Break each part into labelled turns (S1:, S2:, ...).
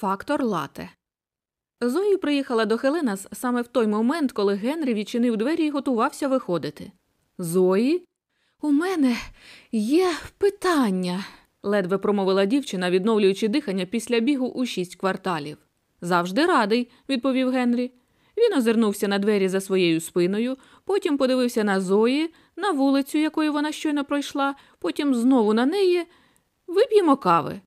S1: Фактор лате. Зої приїхала до Хеленас саме в той момент, коли Генрі відчинив двері і готувався виходити. Зої? У мене є питання, ледве промовила дівчина, відновлюючи дихання після бігу у шість кварталів. Завжди радий, відповів Генрі. Він озирнувся на двері за своєю спиною, потім подивився на Зої, на вулицю, якою вона щойно пройшла, потім знову на неї. Вип'ємо кави.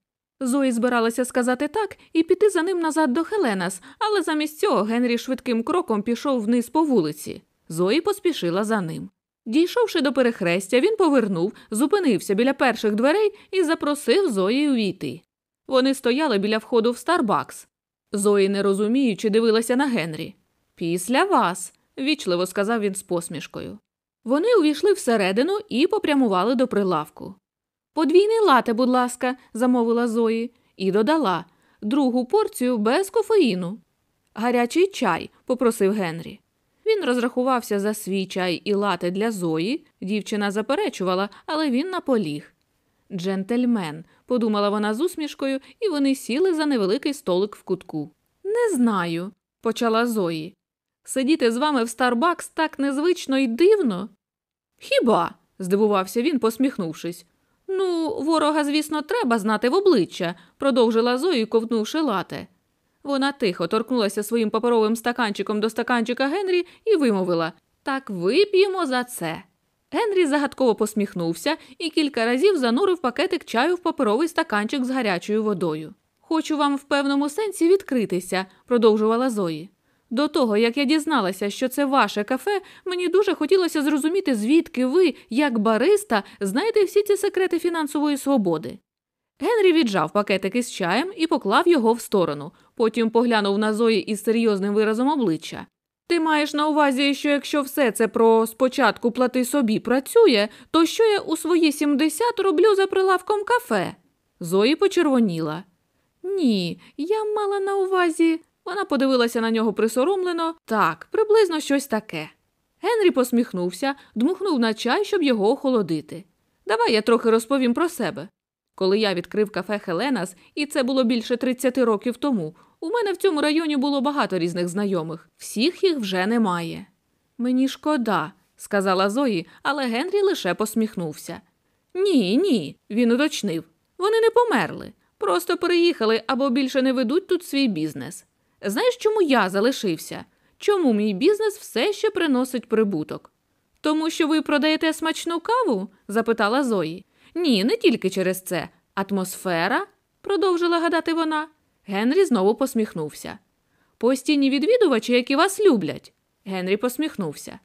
S1: Зої збиралася сказати так і піти за ним назад до Хеленас, але замість цього Генрі швидким кроком пішов вниз по вулиці. Зої поспішила за ним. Дійшовши до перехрестя, він повернув, зупинився біля перших дверей і запросив Зої увійти. Вони стояли біля входу в Старбакс. Зої, не розуміючи, дивилася на Генрі. Після вас, вічливо сказав він з посмішкою. Вони увійшли всередину і попрямували до прилавку. Подвійний лате, будь ласка, замовила Зої, і додала другу порцію без кофеїну. Гарячий чай, попросив Генрі. Він розрахувався за свій чай і лате для Зої. Дівчина заперечувала, але він наполіг. Джентльмен, подумала вона з усмішкою, і вони сіли за невеликий столик в кутку. Не знаю, почала Зої. Сидіти з вами в Старбакс так незвично і дивно. Хіба? здивувався він, посміхнувшись. Ну, ворога, звісно, треба знати в обличчя, продовжила Зої, ковтнувши лате. Вона тихо торкнулася своїм паперовим стаканчиком до стаканчика Генрі і вимовила Так вип'ємо за це. Генрі загадково посміхнувся і кілька разів занурив пакетик чаю в паперовий стаканчик з гарячою водою. Хочу вам в певному сенсі відкритися, продовжувала Зої. До того, як я дізналася, що це ваше кафе, мені дуже хотілося зрозуміти, звідки ви, як бариста, знаєте всі ці секрети фінансової свободи. Генрі віджав пакетик із чаєм і поклав його в сторону, потім поглянув на Зої із серйозним виразом обличчя. Ти маєш на увазі, що якщо все це про спочатку плати собі працює, то що я у свої 70 роблю за прилавком кафе? Зої почервоніла. Ні, я мала на увазі. Вона подивилася на нього присоромлено так, приблизно щось таке. Генрі посміхнувся, дмухнув на чай, щоб його охолодити. Давай я трохи розповім про себе. Коли я відкрив кафе Хеленас, і це було більше 30 років тому, у мене в цьому районі було багато різних знайомих, всіх їх вже немає. Мені шкода, сказала Зої, але Генрі лише посміхнувся. Ні, ні, він уточнив. Вони не померли, просто переїхали або більше не ведуть тут свій бізнес. Знаєш, чому я залишився? Чому мій бізнес все ще приносить прибуток? Тому що ви продаєте смачну каву? запитала Зої. Ні, не тільки через це. Атмосфера, продовжила гадати вона. Генрі знову посміхнувся. Постійні відвідувачі, які вас люблять. Генрі посміхнувся.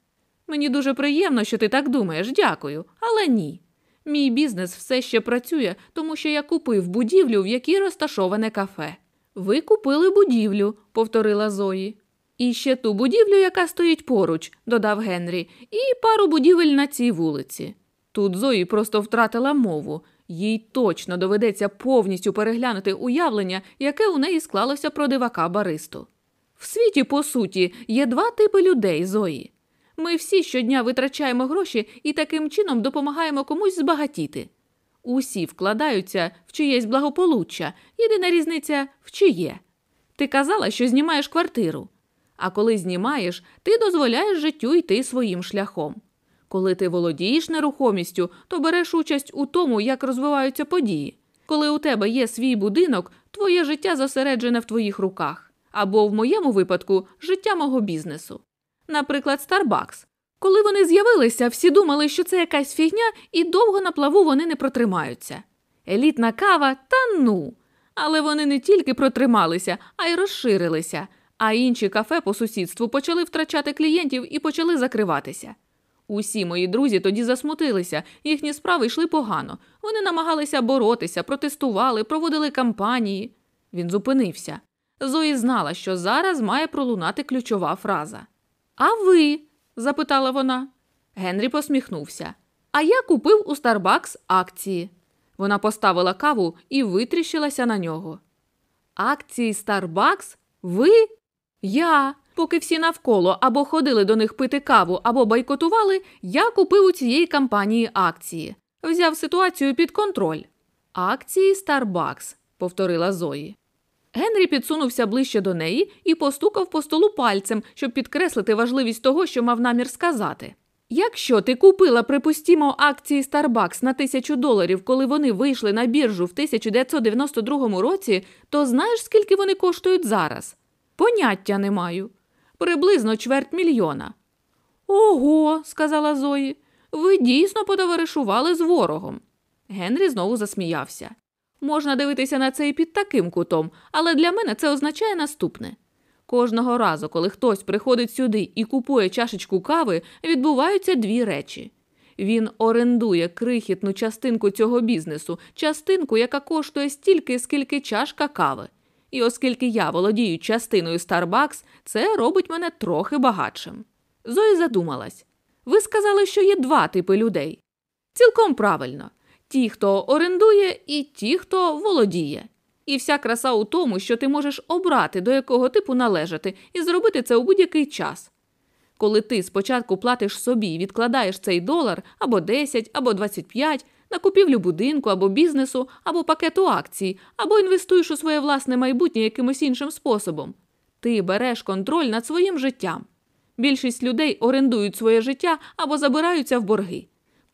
S1: Мені дуже приємно, що ти так думаєш, дякую, але ні. Мій бізнес все ще працює, тому що я купив будівлю, в якій розташоване кафе. Ви купили будівлю, повторила Зої. І ще ту будівлю, яка стоїть поруч, додав Генрі, і пару будівель на цій вулиці. Тут Зої просто втратила мову. Їй точно доведеться повністю переглянути уявлення, яке у неї склалося про дивака баристу. В світі, по суті, є два типи людей Зої. Ми всі щодня витрачаємо гроші і таким чином допомагаємо комусь збагатіти. Усі вкладаються в чиєсь благополуччя, єдина різниця в чиє. Ти казала, що знімаєш квартиру. А коли знімаєш, ти дозволяєш життю йти своїм шляхом. Коли ти володієш нерухомістю, то береш участь у тому, як розвиваються події. Коли у тебе є свій будинок, твоє життя зосереджене в твоїх руках. Або в моєму випадку життя мого бізнесу. Наприклад, Starbucks. Коли вони з'явилися, всі думали, що це якась фігня, і довго на плаву вони не протримаються. Елітна кава та ну. Але вони не тільки протрималися, а й розширилися, а інші кафе по сусідству почали втрачати клієнтів і почали закриватися. Усі мої друзі тоді засмутилися, їхні справи йшли погано. Вони намагалися боротися, протестували, проводили кампанії. Він зупинився. Зої знала, що зараз має пролунати ключова фраза. А ви? Запитала вона. Генрі посміхнувся. А я купив у Старбакс акції. Вона поставила каву і витріщилася на нього. Акції Старбакс? Ви? Я. Поки всі навколо або ходили до них пити каву, або бойкотували, я купив у цієї компанії акції. Взяв ситуацію під контроль. Акції Starbucks, повторила Зої. Генрі підсунувся ближче до неї і постукав по столу пальцем, щоб підкреслити важливість того, що мав намір сказати. Якщо ти купила, припустімо, акції Starbucks на тисячу доларів, коли вони вийшли на біржу в 1992 році, то знаєш, скільки вони коштують зараз? Поняття не маю. Приблизно чверть мільйона. Ого, сказала Зої, ви дійсно потоваришували з ворогом. Генрі знову засміявся. Можна дивитися на це і під таким кутом, але для мене це означає наступне. Кожного разу, коли хтось приходить сюди і купує чашечку кави, відбуваються дві речі. Він орендує крихітну частинку цього бізнесу, частинку, яка коштує стільки, скільки чашка кави. І оскільки я володію частиною Starbucks, це робить мене трохи багатшим. Зоя задумалась. Ви сказали, що є два типи людей. Цілком правильно ті, хто орендує, і ті, хто володіє. І вся краса у тому, що ти можеш обрати, до якого типу належати, і зробити це у будь-який час. Коли ти спочатку платиш собі і відкладаєш цей долар або 10, або 25 на купівлю будинку або бізнесу, або пакету акцій, або інвестуєш у своє власне майбутнє якимось іншим способом, ти береш контроль над своїм життям. Більшість людей орендують своє життя або забираються в борги.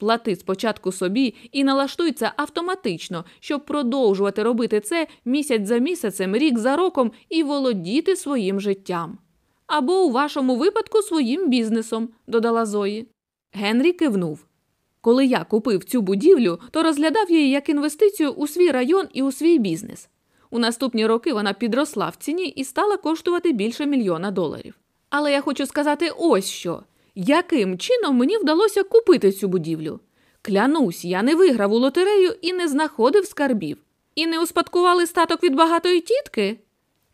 S1: Плати спочатку собі і налаштуй автоматично, щоб продовжувати робити це місяць за місяцем, рік за роком і володіти своїм життям. Або у вашому випадку своїм бізнесом, додала Зої. Генрі кивнув. Коли я купив цю будівлю, то розглядав її як інвестицію у свій район і у свій бізнес. У наступні роки вона підросла в ціні і стала коштувати більше мільйона доларів. Але я хочу сказати ось що яким чином мені вдалося купити цю будівлю. Клянусь, я не виграв у лотерею і не знаходив скарбів. І не успадкували статок від багатої тітки?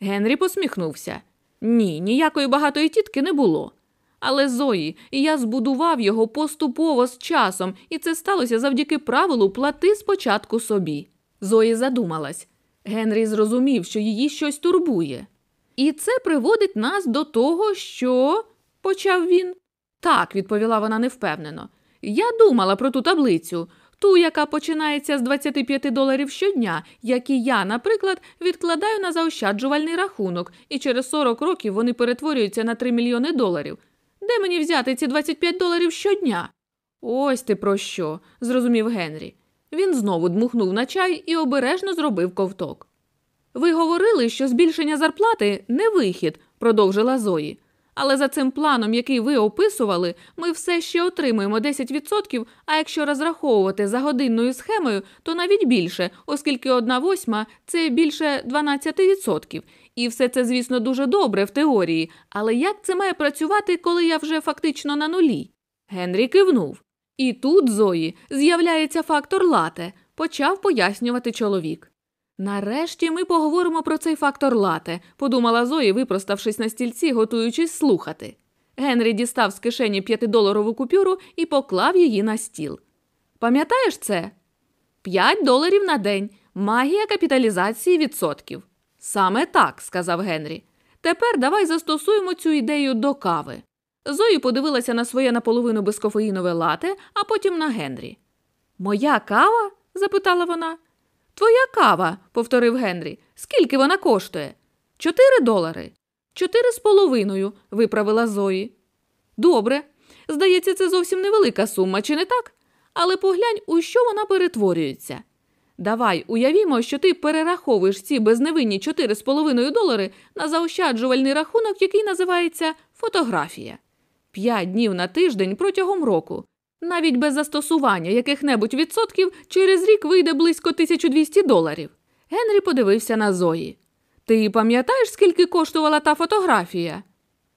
S1: Генрі посміхнувся. Ні, ніякої багатої тітки не було. Але Зої, я збудував його поступово з часом, і це сталося завдяки правилу плати спочатку собі. Зої задумалась. Генрі зрозумів, що її щось турбує. І це приводить нас до того, що, почав він. Так, відповіла вона невпевнено. Я думала про ту таблицю, ту, яка починається з 25 доларів щодня, які я, наприклад, відкладаю на заощаджувальний рахунок, і через 40 років вони перетворюються на 3 мільйони доларів. Де мені взяти ці 25 доларів щодня? Ось ти про що, зрозумів Генрі. Він знову дмухнув на чай і обережно зробив ковток. Ви говорили, що збільшення зарплати не вихід, продовжила Зої. Але за цим планом, який ви описували, ми все ще отримуємо 10%, а якщо розраховувати за годинною схемою, то навіть більше, оскільки одна восьма це більше 12%. І все це, звісно, дуже добре в теорії. Але як це має працювати, коли я вже фактично на нулі? Генрі кивнув. І тут, Зої, з'являється фактор лате, почав пояснювати чоловік. Нарешті ми поговоримо про цей фактор лате, подумала Зої, випроставшись на стільці, готуючись слухати. Генрі дістав з кишені п'ятидоларову купюру і поклав її на стіл. Пам'ятаєш це? П'ять доларів на день, магія капіталізації відсотків. Саме так, сказав Генрі. Тепер давай застосуємо цю ідею до кави. Зої подивилася на своє наполовину безкофеїнове лате, а потім на Генрі. Моя кава? запитала вона. Твоя кава, повторив Генрі. Скільки вона коштує? Чотири долари. Чотири з половиною, виправила Зої. Добре. Здається, це зовсім невелика сума, чи не так? Але поглянь, у що вона перетворюється. Давай уявімо, що ти перераховуєш ці безневинні чотири з половиною долари на заощаджувальний рахунок, який називається фотографія. П'ять днів на тиждень протягом року. Навіть без застосування яких-небудь відсотків через рік вийде близько 1200 доларів. Генрі подивився на Зої. Ти пам'ятаєш, скільки коштувала та фотографія?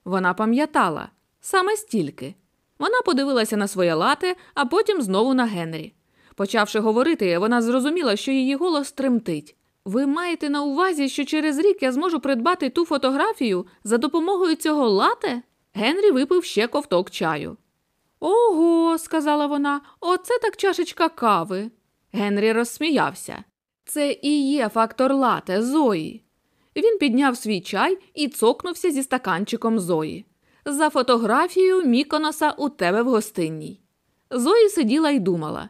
S1: Вона пам'ятала саме стільки. Вона подивилася на своє лате, а потім знову на Генрі. Почавши говорити, вона зрозуміла, що її голос тремтить. Ви маєте на увазі, що через рік я зможу придбати ту фотографію за допомогою цього лате? Генрі випив ще ковток чаю. Ого, сказала вона, оце так чашечка кави. Генрі розсміявся. Це і є фактор лате Зої. Він підняв свій чай і цокнувся зі стаканчиком Зої. За фотографією Міконоса у тебе в гостинній. Зої сиділа і думала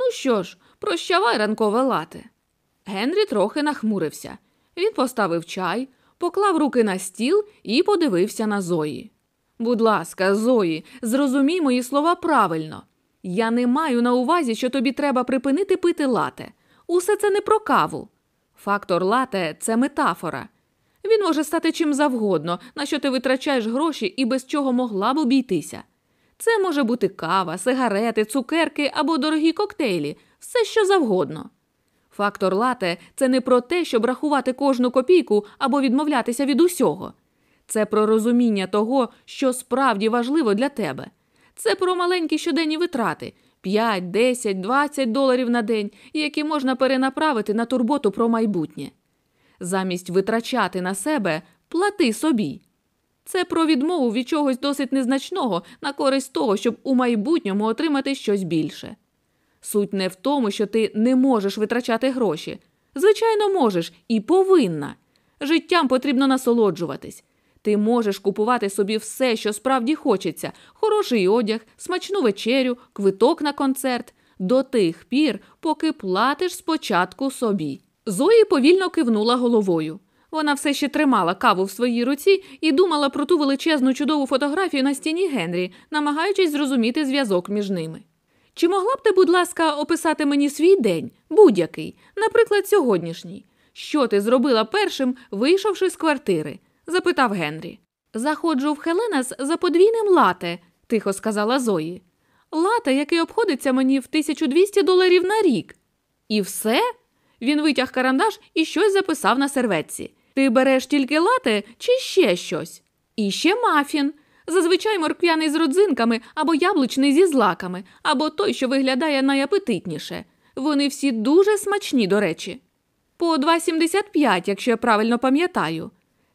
S1: ну що ж, прощавай ранкове лате. Генрі трохи нахмурився. Він поставив чай, поклав руки на стіл і подивився на Зої. Будь ласка, Зої, зрозумій мої слова правильно. Я не маю на увазі, що тобі треба припинити пити лате. Усе це не про каву. Фактор лате це метафора. Він може стати чим завгодно, на що ти витрачаєш гроші і без чого могла б обійтися. Це може бути кава, сигарети, цукерки або дорогі коктейлі, все що завгодно. Фактор лате це не про те, щоб рахувати кожну копійку або відмовлятися від усього. Це про розуміння того, що справді важливо для тебе. Це про маленькі щоденні витрати 5, 10, 20 доларів на день, які можна перенаправити на турботу про майбутнє. Замість витрачати на себе, плати собі. Це про відмову від чогось досить незначного на користь того, щоб у майбутньому отримати щось більше. Суть не в тому, що ти не можеш витрачати гроші. Звичайно, можеш і повинна. Життям потрібно насолоджуватись. Ти можеш купувати собі все, що справді хочеться: хороший одяг, смачну вечерю, квиток на концерт до тих пір, поки платиш спочатку собі. Зої повільно кивнула головою. Вона все ще тримала каву в своїй руці і думала про ту величезну чудову фотографію на стіні Генрі, намагаючись зрозуміти зв'язок між ними. Чи могла б ти, будь ласка, описати мені свій день, будь-який, наприклад, сьогоднішній? Що ти зробила першим, вийшовши з квартири? Запитав Генрі. Заходжу в Хеленас за подвійним лате, тихо сказала Зої. Лате, який обходиться мені в 1200 доларів на рік. І все? Він витяг карандаш і щось записав на серветці. Ти береш тільки лате чи ще щось? І ще мафін. Зазвичай морквяний з родзинками або яблучний зі злаками, або той, що виглядає найапетитніше. Вони всі дуже смачні, до речі. По 2,75, якщо я правильно пам'ятаю.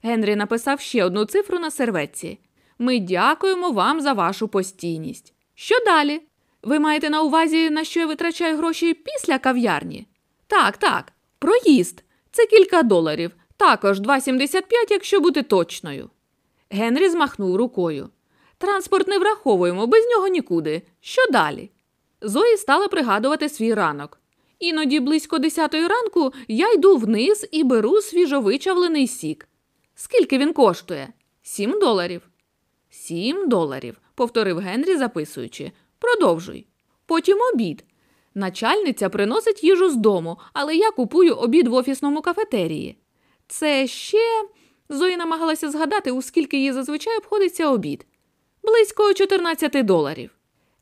S1: Генрі написав ще одну цифру на серветці. Ми дякуємо вам за вашу постійність. Що далі? Ви маєте на увазі, на що я витрачаю гроші після кав'ярні? Так, так, проїзд. Це кілька доларів. Також 2,75, якщо бути точною. Генрі змахнув рукою. Транспорт не враховуємо, без нього нікуди. Що далі? Зої стала пригадувати свій ранок. Іноді близько десятої ранку я йду вниз і беру свіжовичавлений сік. Скільки він коштує? Сім доларів. Сім доларів, повторив Генрі, записуючи. Продовжуй. Потім обід. Начальниця приносить їжу з дому, але я купую обід в офісному кафетерії. Це ще. Зої намагалася згадати, у скільки їй зазвичай обходиться обід. Близько 14 доларів.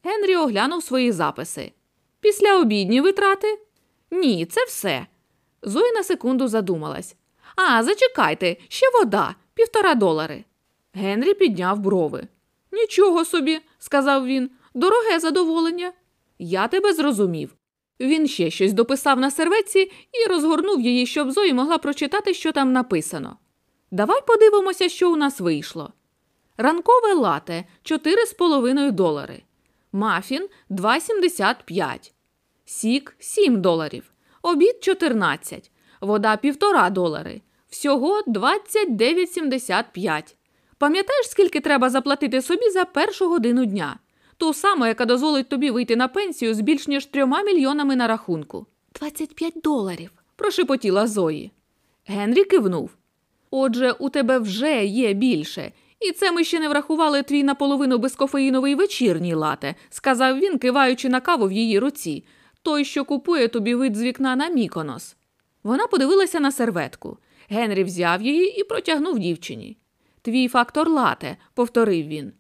S1: Генрі оглянув свої записи. Після обідні витрати? Ні, це все. Зоя на секунду задумалась. А, зачекайте, ще вода, півтора долари. Генрі підняв брови. Нічого собі, сказав він, дороге задоволення. Я тебе зрозумів. Він ще щось дописав на серветці і розгорнув її, щоб Зої могла прочитати, що там написано. Давай подивимося, що у нас вийшло. Ранкове лате 4,5 долари. Мафін 2,75. Сік 7 доларів. Обід 14. Вода 1,5 долари. Всього 29,75. Пам'ятаєш, скільки треба заплатити собі за першу годину дня? Ту саму, яка дозволить тобі вийти на пенсію з більш ніж трьома мільйонами на рахунку. 25 доларів, прошепотіла Зої. Генрі кивнув. Отже, у тебе вже є більше, і це ми ще не врахували твій наполовину безкофеїновий вечірній лате, сказав він, киваючи на каву в її руці, той, що купує тобі вид з вікна на міконос. Вона подивилася на серветку. Генрі взяв її і протягнув дівчині. Твій фактор лате, повторив він.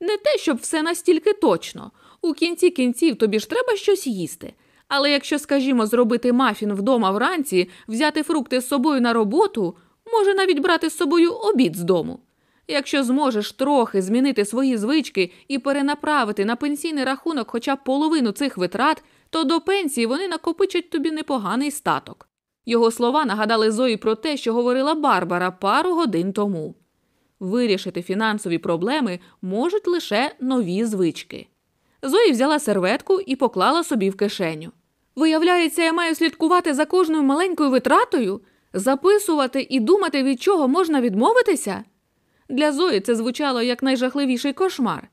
S1: Не те, щоб все настільки точно. У кінці кінців тобі ж треба щось їсти. Але якщо, скажімо, зробити мафін вдома вранці, взяти фрукти з собою на роботу, може навіть брати з собою обід з дому. Якщо зможеш трохи змінити свої звички і перенаправити на пенсійний рахунок хоча б половину цих витрат, то до пенсії вони накопичать тобі непоганий статок. Його слова нагадали Зої про те, що говорила Барбара пару годин тому. Вирішити фінансові проблеми можуть лише нові звички. Зої взяла серветку і поклала собі в кишеню. Виявляється, я маю слідкувати за кожною маленькою витратою, записувати і думати, від чого можна відмовитися? Для Зої це звучало як найжахливіший кошмар.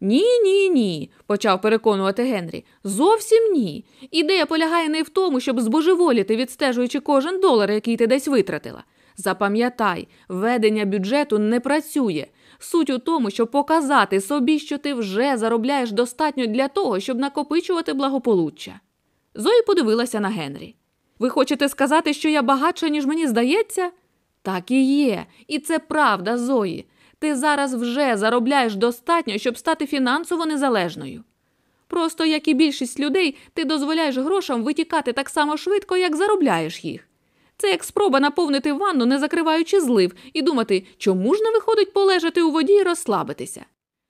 S1: Ні, ні, ні, почав переконувати Генрі. Зовсім ні. Ідея полягає не в тому, щоб збожеволіти, відстежуючи кожен долар, який ти десь витратила. Запам'ятай, ведення бюджету не працює. Суть у тому, щоб показати собі, що ти вже заробляєш достатньо для того, щоб накопичувати благополуччя. Зої подивилася на Генрі. Ви хочете сказати, що я багатша, ніж мені здається? Так і є, і це правда, Зої. Ти зараз вже заробляєш достатньо, щоб стати фінансово незалежною. Просто, як і більшість людей, ти дозволяєш грошам витікати так само швидко, як заробляєш їх. Це як спроба наповнити ванну, не закриваючи злив, і думати, чому ж не виходить полежати у воді і розслабитися.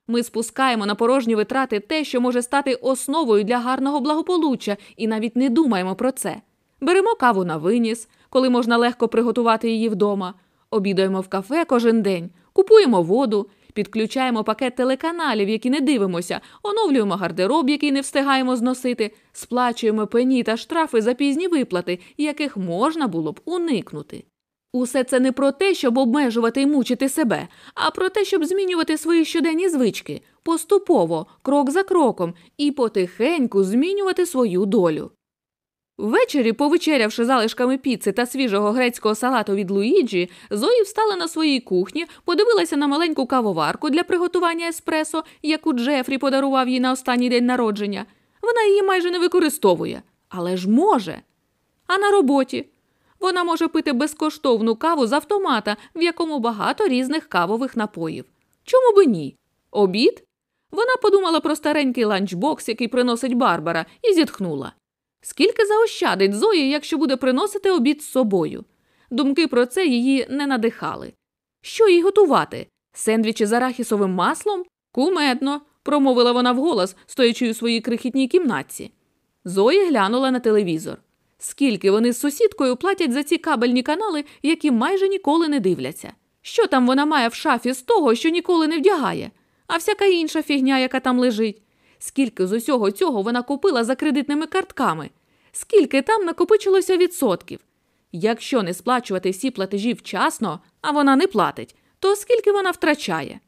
S1: Ми спускаємо на порожні витрати те, що може стати основою для гарного благополуччя, і навіть не думаємо про це. Беремо каву на виніс, коли можна легко приготувати її вдома, обідаємо в кафе кожен день, купуємо воду, підключаємо пакет телеканалів, які не дивимося, оновлюємо гардероб, який не встигаємо зносити, сплачуємо пені та штрафи за пізні виплати, яких можна було б уникнути. Усе це не про те, щоб обмежувати і мучити себе, а про те, щоб змінювати свої щоденні звички поступово, крок за кроком, і потихеньку змінювати свою долю. Ввечері, повечерявши залишками піци та свіжого грецького салату від Луїджі, Зої встала на своїй кухні, подивилася на маленьку кавоварку для приготування еспресо, яку Джефрі подарував їй на останній день народження. Вона її майже не використовує, але ж може. А на роботі вона може пити безкоштовну каву з автомата, в якому багато різних кавових напоїв. Чому би ні? Обід? Вона подумала про старенький ланчбокс, який приносить Барбара, і зітхнула. Скільки заощадить Зої, якщо буде приносити обід з собою? Думки про це її не надихали. Що їй готувати? Сендвічі з арахісовим маслом? Кумедно, промовила вона вголос, стоячи у своїй крихітній кімнатці. Зої глянула на телевізор. Скільки вони з сусідкою платять за ці кабельні канали, які майже ніколи не дивляться? Що там вона має в шафі з того, що ніколи не вдягає, а всяка інша фігня, яка там лежить? Скільки з усього цього вона купила за кредитними картками? Скільки там накопичилося відсотків? Якщо не сплачувати всі платежі вчасно, а вона не платить, то скільки вона втрачає?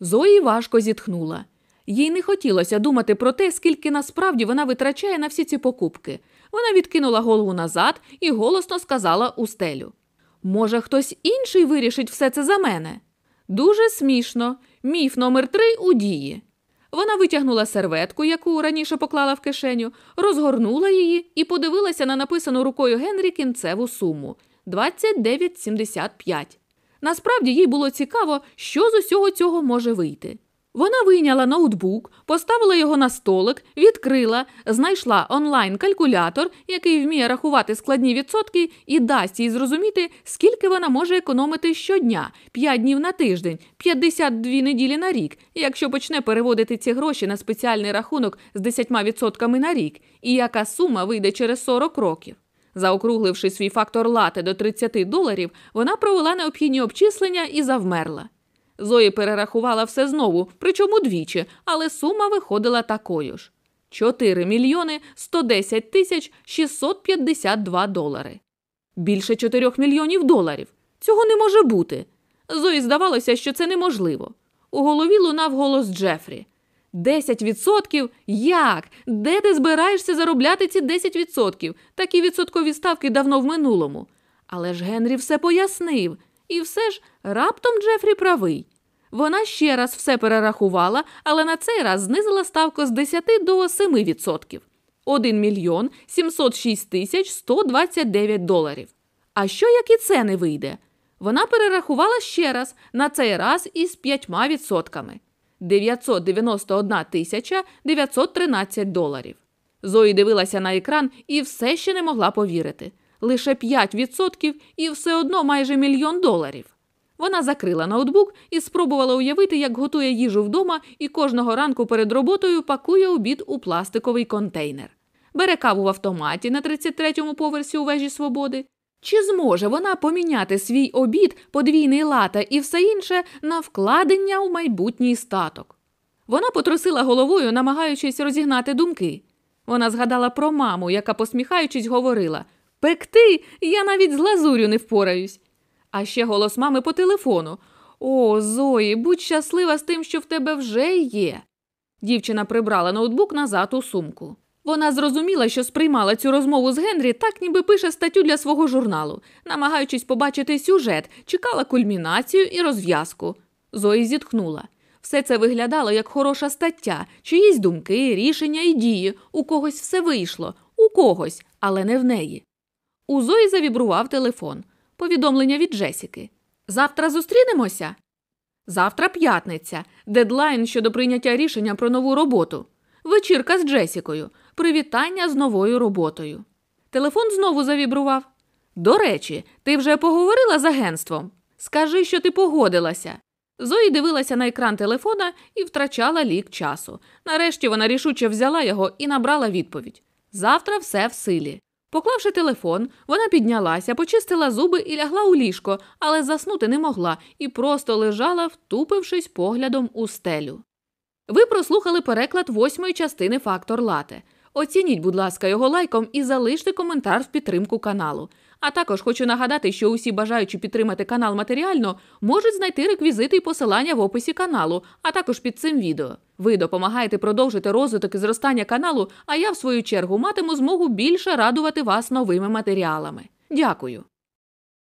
S1: Зої важко зітхнула. Їй не хотілося думати про те, скільки насправді вона витрачає на всі ці покупки. Вона відкинула голову назад і голосно сказала у стелю. Може, хтось інший вирішить все це за мене? Дуже смішно. Міф номер три у дії. Вона витягнула серветку, яку раніше поклала в кишеню, розгорнула її і подивилася на написану рукою Генрі кінцеву суму 29,75. Насправді їй було цікаво, що з усього цього може вийти. Вона вийняла ноутбук, поставила його на столик, відкрила, знайшла онлайн-калькулятор, який вміє рахувати складні відсотки, і дасть їй зрозуміти, скільки вона може економити щодня, 5 днів на тиждень, 52 неділі на рік, якщо почне переводити ці гроші на спеціальний рахунок з 10% на рік, і яка сума вийде через 40 років. Заокругливши свій фактор лати до 30 доларів, вона провела необхідні обчислення і завмерла. Зої перерахувала все знову, причому двічі, але сума виходила такою ж: 4 мільйони 110 тисяч 652 долари. Більше 4 мільйонів доларів. Цього не може бути. Зої здавалося, що це неможливо. У голові лунав голос Джефрі. Десять відсотків? Як? Де ти збираєшся заробляти ці 10%? Такі відсоткові ставки давно в минулому. Але ж Генрі все пояснив. І все ж раптом Джефрі правий. Вона ще раз все перерахувала, але на цей раз знизила ставку з 10 до 7%. 1 мільйон 706 тисяч 129 доларів. А що, як і це не вийде? Вона перерахувала ще раз, на цей раз із 5%. 991 тисяча 913 доларів. Зої дивилася на екран і все ще не могла повірити лише 5% і все одно майже мільйон доларів. Вона закрила ноутбук і спробувала уявити, як готує їжу вдома і кожного ранку перед роботою пакує обід у пластиковий контейнер. Бере каву в автоматі на 33-му поверсі у вежі свободи. Чи зможе вона поміняти свій обід, подвійний лата і все інше на вкладення у майбутній статок? Вона потрусила головою, намагаючись розігнати думки. Вона згадала про маму, яка, посміхаючись, говорила Пекти, я навіть з глазурю не впораюсь. А ще голос мами по телефону. О, Зої, будь щаслива з тим, що в тебе вже є. Дівчина прибрала ноутбук назад у сумку. Вона зрозуміла, що сприймала цю розмову з Генрі так, ніби пише статтю для свого журналу. Намагаючись побачити сюжет, чекала кульмінацію і розв'язку. Зої зітхнула. Все це виглядало як хороша стаття, чиїсь думки, рішення і дії. У когось все вийшло, у когось, але не в неї. У Зої завібрував телефон. Повідомлення від Джесіки. Завтра зустрінемося? Завтра п'ятниця. Дедлайн щодо прийняття рішення про нову роботу. Вечірка з Джесікою. Привітання з новою роботою. Телефон знову завібрував. До речі, ти вже поговорила з агентством? Скажи, що ти погодилася. Зої дивилася на екран телефона і втрачала лік часу. Нарешті вона рішуче взяла його і набрала відповідь. Завтра все в силі. Поклавши телефон, вона піднялася, почистила зуби і лягла у ліжко, але заснути не могла і просто лежала, втупившись поглядом у стелю. Ви прослухали переклад восьмої частини Фактор Лате. Оцініть, будь ласка, його лайком і залиште коментар в підтримку каналу. А також хочу нагадати, що усі бажаючі підтримати канал матеріально можуть знайти реквізити і посилання в описі каналу, а також під цим відео. Ви допомагаєте продовжити розвиток і зростання каналу, а я, в свою чергу, матиму змогу більше радувати вас новими матеріалами. Дякую.